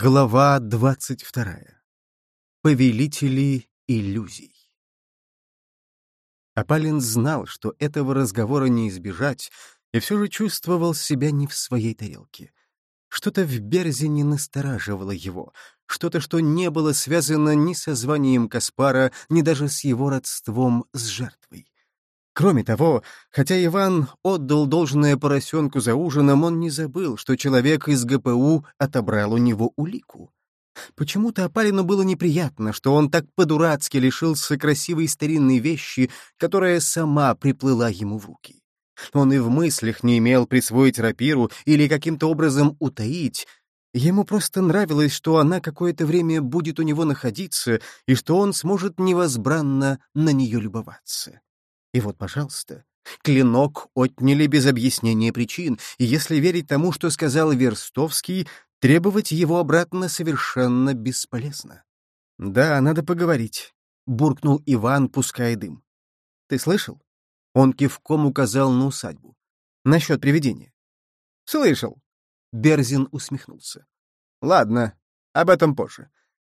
Глава двадцать вторая. Повелители иллюзий. Апалин знал, что этого разговора не избежать, и все же чувствовал себя не в своей тарелке. Что-то в Берзине настораживало его, что-то, что не было связано ни со званием Каспара, ни даже с его родством с жертвой. Кроме того, хотя Иван отдал должное поросенку за ужином, он не забыл, что человек из ГПУ отобрал у него улику. Почему-то Апалину было неприятно, что он так по-дурацки лишился красивой старинной вещи, которая сама приплыла ему в руки. Он и в мыслях не имел присвоить рапиру или каким-то образом утаить. Ему просто нравилось, что она какое-то время будет у него находиться и что он сможет невозбранно на нее любоваться. И вот, пожалуйста, клинок отняли без объяснения причин, и если верить тому, что сказал Верстовский, требовать его обратно совершенно бесполезно. «Да, надо поговорить», — буркнул Иван, пуская дым. «Ты слышал?» Он кивком указал на усадьбу. «Насчет привидения». «Слышал», — Берзин усмехнулся. «Ладно, об этом позже.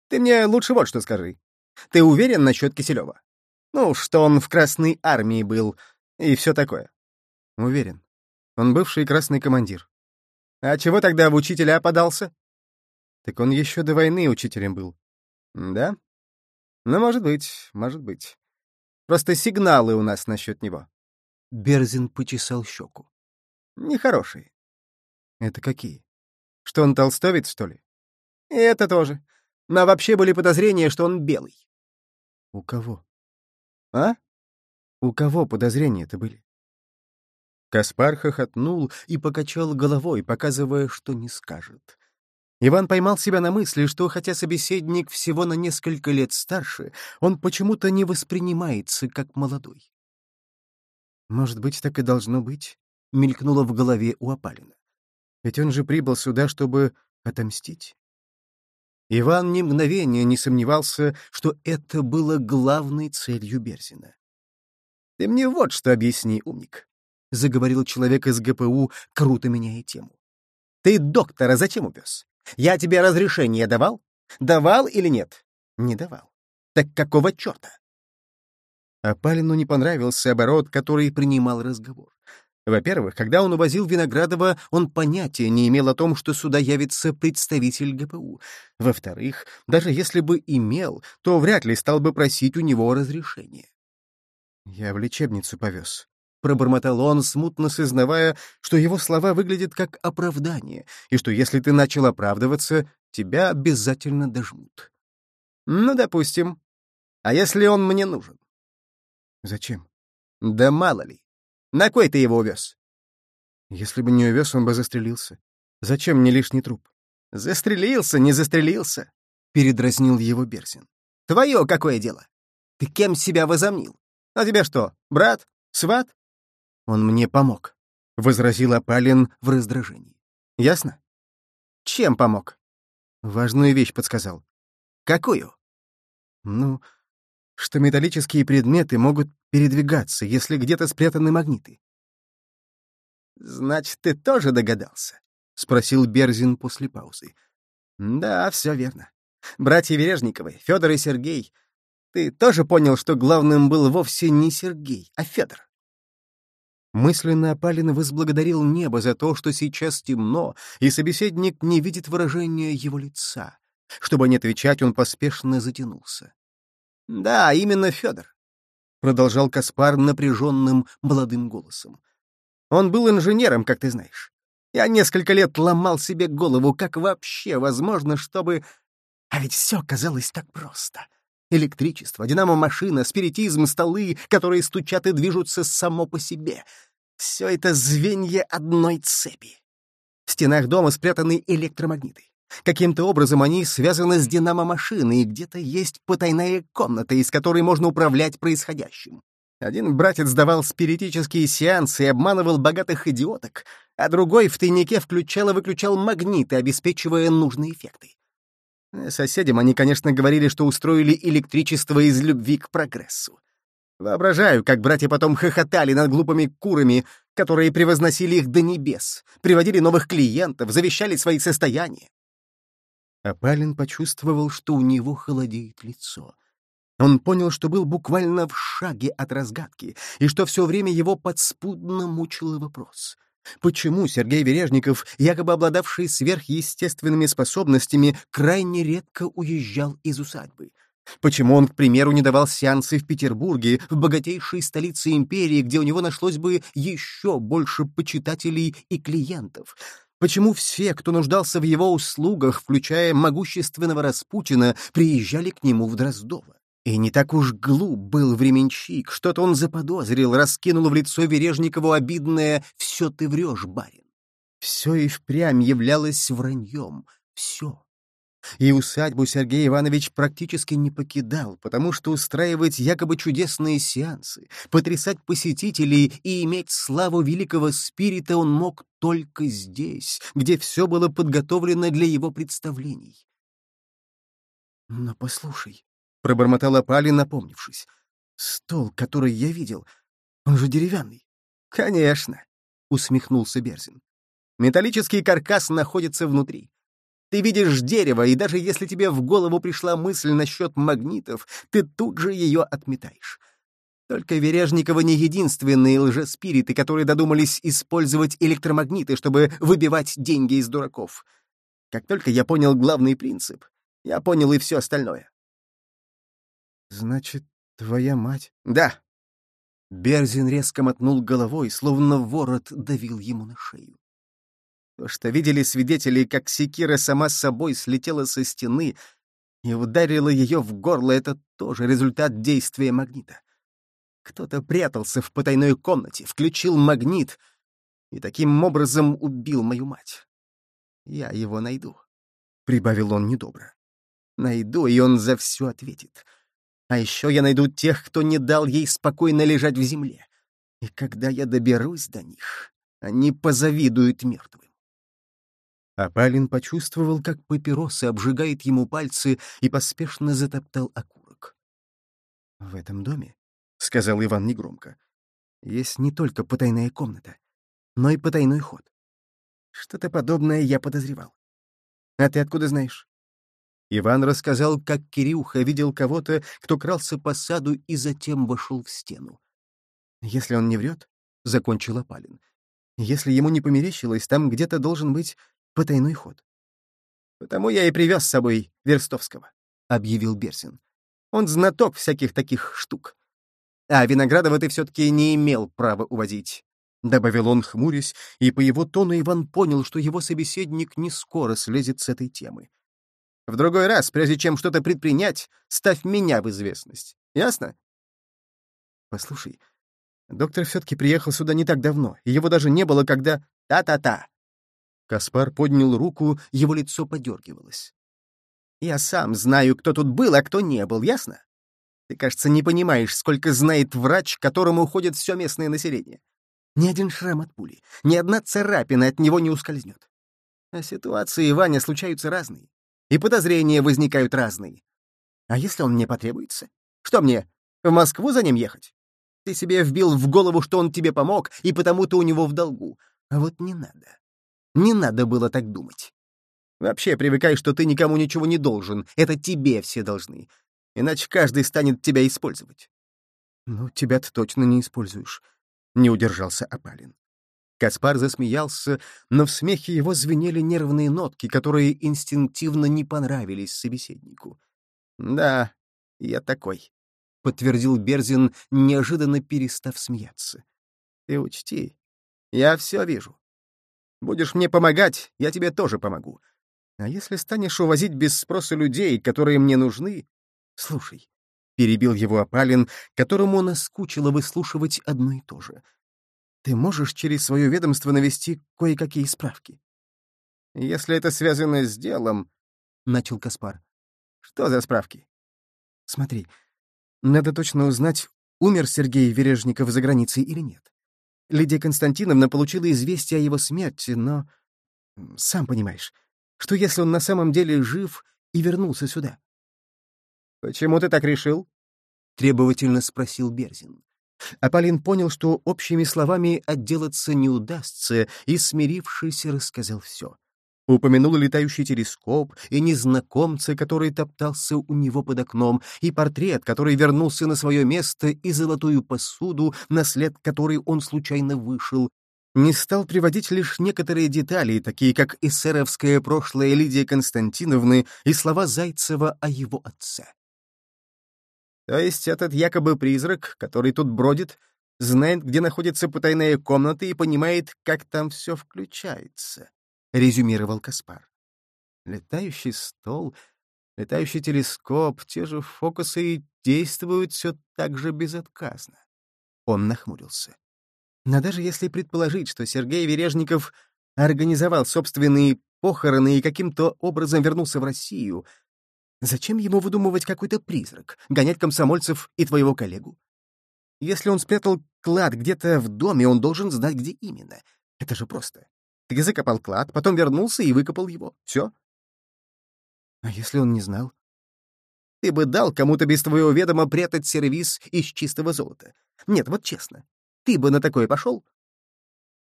Ты мне лучше вот что скажи. Ты уверен насчет Киселева?» Ну, что он в Красной армии был и все такое. Уверен. Он бывший красный командир. А чего тогда в учителя подался? Так он еще до войны учителем был. Да? Ну, может быть, может быть. Просто сигналы у нас насчет него. Берзин почесал щеку. Нехорошие. Это какие? Что он толстовец, что ли? И это тоже. Но вообще были подозрения, что он белый. У кого? А? У кого подозрения-то были? Каспар хохотнул и покачал головой, показывая, что не скажет. Иван поймал себя на мысли, что, хотя собеседник всего на несколько лет старше, он почему-то не воспринимается как молодой. «Может быть, так и должно быть», — мелькнуло в голове у Апалина. «Ведь он же прибыл сюда, чтобы отомстить». Иван ни мгновения не сомневался, что это было главной целью Берзина. «Ты мне вот что объясни, умник», — заговорил человек из ГПУ, круто меняя тему. «Ты доктора зачем увез? Я тебе разрешение давал? Давал или нет? Не давал. Так какого черта?» Апалину не понравился оборот, который принимал разговор. Во-первых, когда он увозил Виноградова, он понятия не имел о том, что сюда явится представитель ГПУ. Во-вторых, даже если бы имел, то вряд ли стал бы просить у него разрешения. «Я в лечебницу повез», — пробормотал он, смутно сознавая, что его слова выглядят как оправдание, и что если ты начал оправдываться, тебя обязательно дожмут. «Ну, допустим. А если он мне нужен?» «Зачем?» «Да мало ли. На кой ты его увез?» «Если бы не увез, он бы застрелился. Зачем мне лишний труп?» «Застрелился, не застрелился», — передразнил его Берсин. «Твое какое дело? Ты кем себя возомнил? А тебе что, брат? Сват?» «Он мне помог», — возразил Апалин в раздражении. «Ясно?» «Чем помог?» «Важную вещь подсказал». «Какую?» «Ну, что металлические предметы могут передвигаться, если где-то спрятаны магниты. «Значит, ты тоже догадался?» — спросил Берзин после паузы. «Да, все верно. Братья Вережниковы, Федор и Сергей. Ты тоже понял, что главным был вовсе не Сергей, а Федор?» Мысленно Апалин возблагодарил небо за то, что сейчас темно, и собеседник не видит выражения его лица. Чтобы не отвечать, он поспешно затянулся. Да, именно Федор, продолжал Каспар напряженным молодым голосом. Он был инженером, как ты знаешь. Я несколько лет ломал себе голову, как вообще возможно, чтобы... А ведь все казалось так просто. Электричество, динамо-машина, спиритизм, столы, которые стучат и движутся само по себе. Все это звенья одной цепи. В стенах дома спрятаны электромагниты. Каким-то образом они связаны с динамо-машиной, и где-то есть потайная комната, из которой можно управлять происходящим. Один братец давал спиритические сеансы и обманывал богатых идиоток, а другой в тайнике включал и выключал магниты, обеспечивая нужные эффекты. Соседям они, конечно, говорили, что устроили электричество из любви к прогрессу. Воображаю, как братья потом хохотали над глупыми курами, которые превозносили их до небес, приводили новых клиентов, завещали свои состояния. А Палин почувствовал, что у него холодеет лицо. Он понял, что был буквально в шаге от разгадки, и что все время его подспудно мучил вопрос. Почему Сергей Вережников, якобы обладавший сверхъестественными способностями, крайне редко уезжал из усадьбы? Почему он, к примеру, не давал сеансы в Петербурге, в богатейшей столице империи, где у него нашлось бы еще больше почитателей и клиентов? Почему все, кто нуждался в его услугах, включая могущественного Распутина, приезжали к нему в Дроздово? И не так уж глуп был временщик, что-то он заподозрил, раскинул в лицо Вережникову обидное «все ты врешь, барин». Все и впрямь являлось враньем, все. И усадьбу Сергей Иванович практически не покидал, потому что устраивать якобы чудесные сеансы, потрясать посетителей и иметь славу великого спирита он мог только здесь, где все было подготовлено для его представлений. «Но послушай», — пробормотала Пали, напомнившись. «Стол, который я видел, он же деревянный». «Конечно», — усмехнулся Берзин. «Металлический каркас находится внутри. Ты видишь дерево, и даже если тебе в голову пришла мысль насчет магнитов, ты тут же ее отметаешь. Только Вережникова не единственные лжеспириты, которые додумались использовать электромагниты, чтобы выбивать деньги из дураков. Как только я понял главный принцип, я понял и все остальное. «Значит, твоя мать?» «Да». Берзин резко мотнул головой, словно ворот давил ему на шею. То, что видели свидетели, как секира сама собой слетела со стены и ударила ее в горло, это тоже результат действия магнита. Кто-то прятался в потайной комнате, включил магнит и таким образом убил мою мать. Я его найду, — прибавил он недобро. Найду, и он за все ответит. А еще я найду тех, кто не дал ей спокойно лежать в земле. И когда я доберусь до них, они позавидуют мертвым. Апалин почувствовал, как папироса обжигает ему пальцы и поспешно затоптал окурок. «В этом доме», — сказал Иван негромко, — «есть не только потайная комната, но и потайной ход. Что-то подобное я подозревал. А ты откуда знаешь?» Иван рассказал, как Кирюха видел кого-то, кто крался по саду и затем вошел в стену. «Если он не врет», — закончил Апалин, — «если ему не померещилось, там где-то должен быть потайной ход». «Потому я и привез с собой Верстовского», — объявил Берсин. «Он знаток всяких таких штук. А Виноградова ты все-таки не имел права увозить». — добавил он, хмурясь, и по его тону Иван понял, что его собеседник не скоро слезет с этой темы. В другой раз, прежде чем что-то предпринять, ставь меня в известность. Ясно? Послушай, доктор все-таки приехал сюда не так давно, и его даже не было, когда... Та-та-та! Каспар поднял руку, его лицо подергивалось. Я сам знаю, кто тут был, а кто не был, ясно? Ты, кажется, не понимаешь, сколько знает врач, которому уходит все местное население. Ни один шрам от пули, ни одна царапина от него не ускользнет. А ситуации, Ваня, случаются разные и подозрения возникают разные. А если он мне потребуется? Что мне, в Москву за ним ехать? Ты себе вбил в голову, что он тебе помог, и потому ты у него в долгу. А вот не надо. Не надо было так думать. Вообще привыкай, что ты никому ничего не должен. Это тебе все должны. Иначе каждый станет тебя использовать. Ну, тебя ты точно не используешь. Не удержался Апалин. Каспар засмеялся, но в смехе его звенели нервные нотки, которые инстинктивно не понравились собеседнику. «Да, я такой», — подтвердил Берзин, неожиданно перестав смеяться. «Ты учти, я все вижу. Будешь мне помогать, я тебе тоже помогу. А если станешь увозить без спроса людей, которые мне нужны... Слушай, — перебил его Апалин, которому наскучило выслушивать одно и то же. Ты можешь через свое ведомство навести кое-какие справки? Если это связано с делом, — начал Каспар. Что за справки? Смотри, надо точно узнать, умер Сергей Вережников за границей или нет. Лидия Константиновна получила известие о его смерти, но... Сам понимаешь, что если он на самом деле жив и вернулся сюда? «Почему ты так решил?» — требовательно спросил Берзин. Аполлин понял, что общими словами отделаться не удастся, и, смирившись, рассказал все. Упомянул летающий телескоп и незнакомца, который топтался у него под окном, и портрет, который вернулся на свое место, и золотую посуду, на след которой он случайно вышел. Не стал приводить лишь некоторые детали, такие как эсеровское прошлое Лидии Константиновны и слова Зайцева о его отце. То есть этот якобы призрак, который тут бродит, знает, где находится потайная комната и понимает, как там все включается. — резюмировал Каспар. Летающий стол, летающий телескоп, те же фокусы действуют все так же безотказно. Он нахмурился. Но даже если предположить, что Сергей Вережников организовал собственные похороны и каким-то образом вернулся в Россию, зачем ему выдумывать какой-то призрак, гонять комсомольцев и твоего коллегу? Если он спрятал клад где-то в доме, он должен знать, где именно. Это же просто. Ты закопал клад, потом вернулся и выкопал его. Все. А если он не знал? Ты бы дал кому-то без твоего ведома прятать сервиз из чистого золота. Нет, вот честно. Ты бы на такое пошел?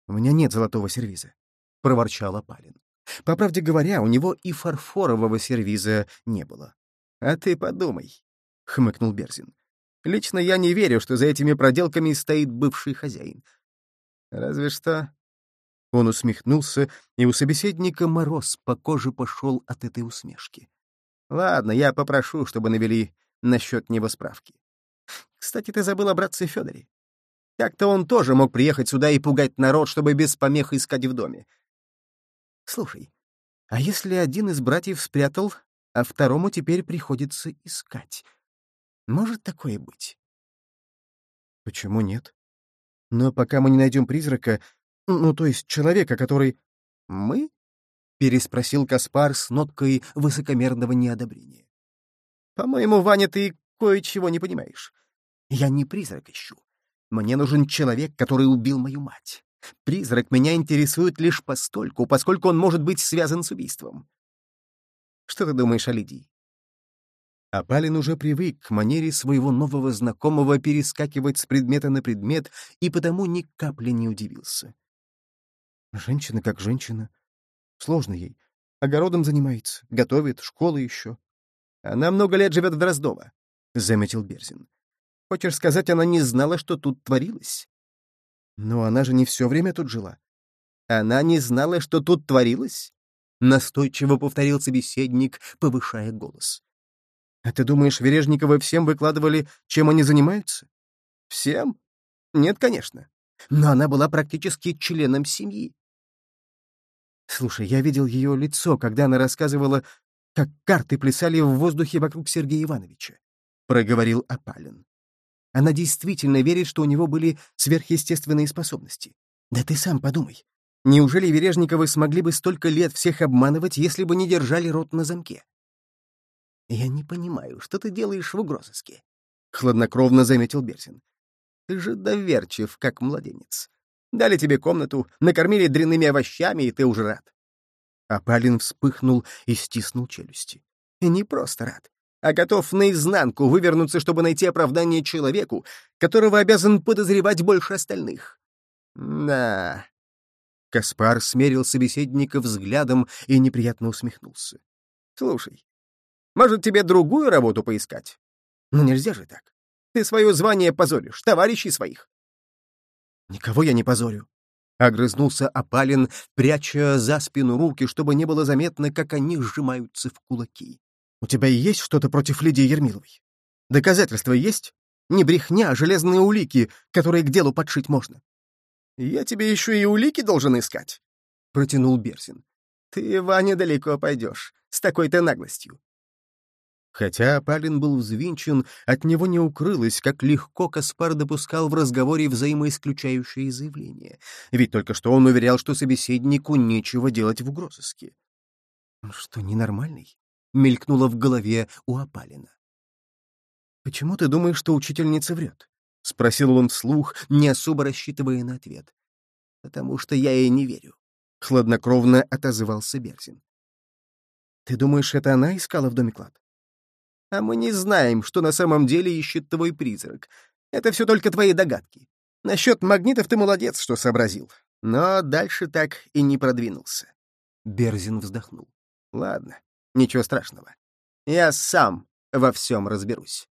У меня нет золотого сервиза, — проворчал Апалин. По правде говоря, у него и фарфорового сервиза не было. А ты подумай, — хмыкнул Берзин. Лично я не верю, что за этими проделками стоит бывший хозяин. Разве что он усмехнулся, и у собеседника мороз по коже пошел от этой усмешки. «Ладно, я попрошу, чтобы навели насчет него справки. Кстати, ты забыл о братце Федоре. Как-то он тоже мог приехать сюда и пугать народ, чтобы без помех искать в доме. Слушай, а если один из братьев спрятал, а второму теперь приходится искать? Может такое быть? Почему нет? Но пока мы не найдем призрака, ну, то есть человека, который... Мы? Переспросил Каспар с ноткой высокомерного неодобрения. По-моему, Ваня, ты кое-чего не понимаешь. Я не призрак ищу. Мне нужен человек, который убил мою мать. Призрак меня интересует лишь постольку, поскольку он может быть связан с убийством. Что ты думаешь о Лидии? Апалин уже привык к манере своего нового знакомого перескакивать с предмета на предмет и потому ни капли не удивился. Женщина как женщина. Сложно ей. Огородом занимается, готовит, школа еще. Она много лет живет в Дроздово, — заметил Берзин. Хочешь сказать, она не знала, что тут творилось? Но она же не все время тут жила. Она не знала, что тут творилось? Настойчиво повторил собеседник, повышая голос. А ты думаешь, Вережниковы всем выкладывали, чем они занимаются? Всем? Нет, конечно. Но она была практически членом семьи. Слушай, я видел ее лицо, когда она рассказывала, как карты плясали в воздухе вокруг Сергея Ивановича, — проговорил Апалин. Она действительно верит, что у него были сверхъестественные способности. Да ты сам подумай. Неужели Вережниковы смогли бы столько лет всех обманывать, если бы не держали рот на замке? «Я не понимаю, что ты делаешь в угрозыске?» — хладнокровно заметил Берсин. «Ты же доверчив, как младенец. Дали тебе комнату, накормили дрянными овощами, и ты уже рад. Апалин вспыхнул и стиснул челюсти. И не просто рад, а готов наизнанку вывернуться, чтобы найти оправдание человеку, которого обязан подозревать больше остальных. Да. Каспар смерил собеседника взглядом и неприятно усмехнулся. Слушай, может, тебе другую работу поискать? Ну нельзя же так. Ты свое звание позоришь, товарищей своих. «Никого я не позорю», — огрызнулся Апалин, пряча за спину руки, чтобы не было заметно, как они сжимаются в кулаки. «У тебя есть что-то против Лидии Ермиловой? Доказательства есть? Не брехня, а железные улики, которые к делу подшить можно». «Я тебе еще и улики должен искать», — протянул Берсин. «Ты, Ваня, далеко пойдешь, с такой-то наглостью. Хотя Палин был взвинчен, от него не укрылось, как легко Каспар допускал в разговоре взаимоисключающие заявления. Ведь только что он уверял, что собеседнику нечего делать в угрозыске. «Он что, ненормальный?» — мелькнуло в голове у Апалина. «Почему ты думаешь, что учительница врет?» — спросил он вслух, не особо рассчитывая на ответ. «Потому что я ей не верю», — хладнокровно отозвался Берзин. «Ты думаешь, это она искала в доме клад?» А мы не знаем, что на самом деле ищет твой призрак. Это все только твои догадки. Насчет магнитов ты молодец, что сообразил. Но дальше так и не продвинулся. Берзин вздохнул. Ладно, ничего страшного. Я сам во всем разберусь.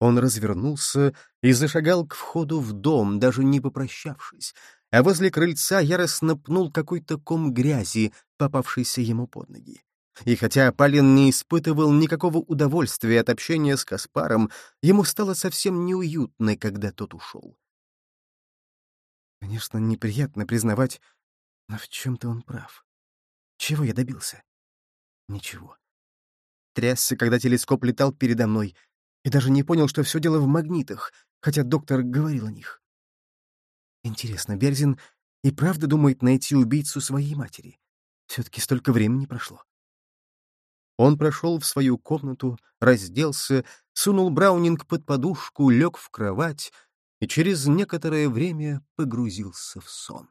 Он развернулся и зашагал к входу в дом, даже не попрощавшись, а возле крыльца яростно пнул какой-то ком грязи, попавшийся ему под ноги. И хотя Палин не испытывал никакого удовольствия от общения с Каспаром, ему стало совсем неуютно, когда тот ушел. Конечно, неприятно признавать, но в чем-то он прав. Чего я добился? Ничего. Трясся, когда телескоп летал передо мной, и даже не понял, что все дело в магнитах, хотя доктор говорил о них. Интересно, Берзин и правда думает найти убийцу своей матери? Все-таки столько времени прошло. Он прошел в свою комнату, разделся, сунул Браунинг под подушку, лег в кровать и через некоторое время погрузился в сон.